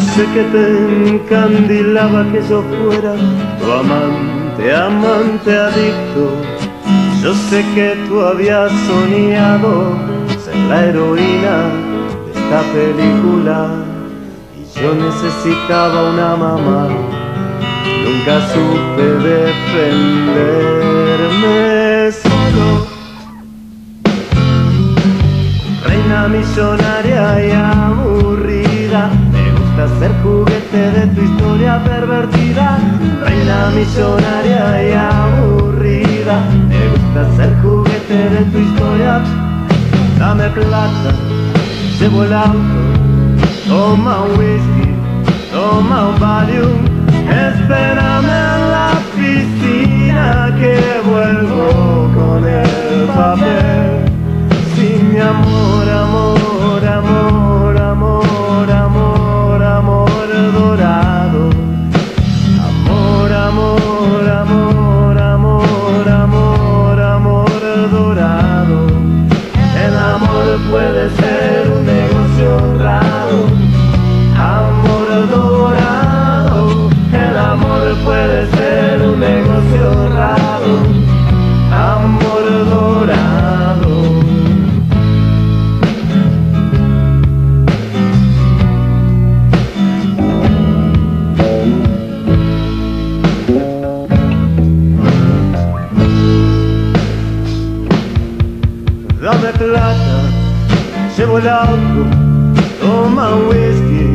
sé que te encandilaba que yo fuera tu amante, amante adicto. Yo sé que tú habías soñado ser la heroína de esta película y yo necesitaba una mamá. Nunca supe defenderme solo. Reina millonaria y ser juguete de tu historia pervertida, reina millonaria y aburrida. Me gusta ser juguete de tu historia. Dame plata, llevo el auto, toma un whisky, toma un valium, espérame puede ser un negocio honrado. Amor dorado. El amor puede ser un negocio honrado. Amor dorado. dame plata, Chega olhando, toma um whisky.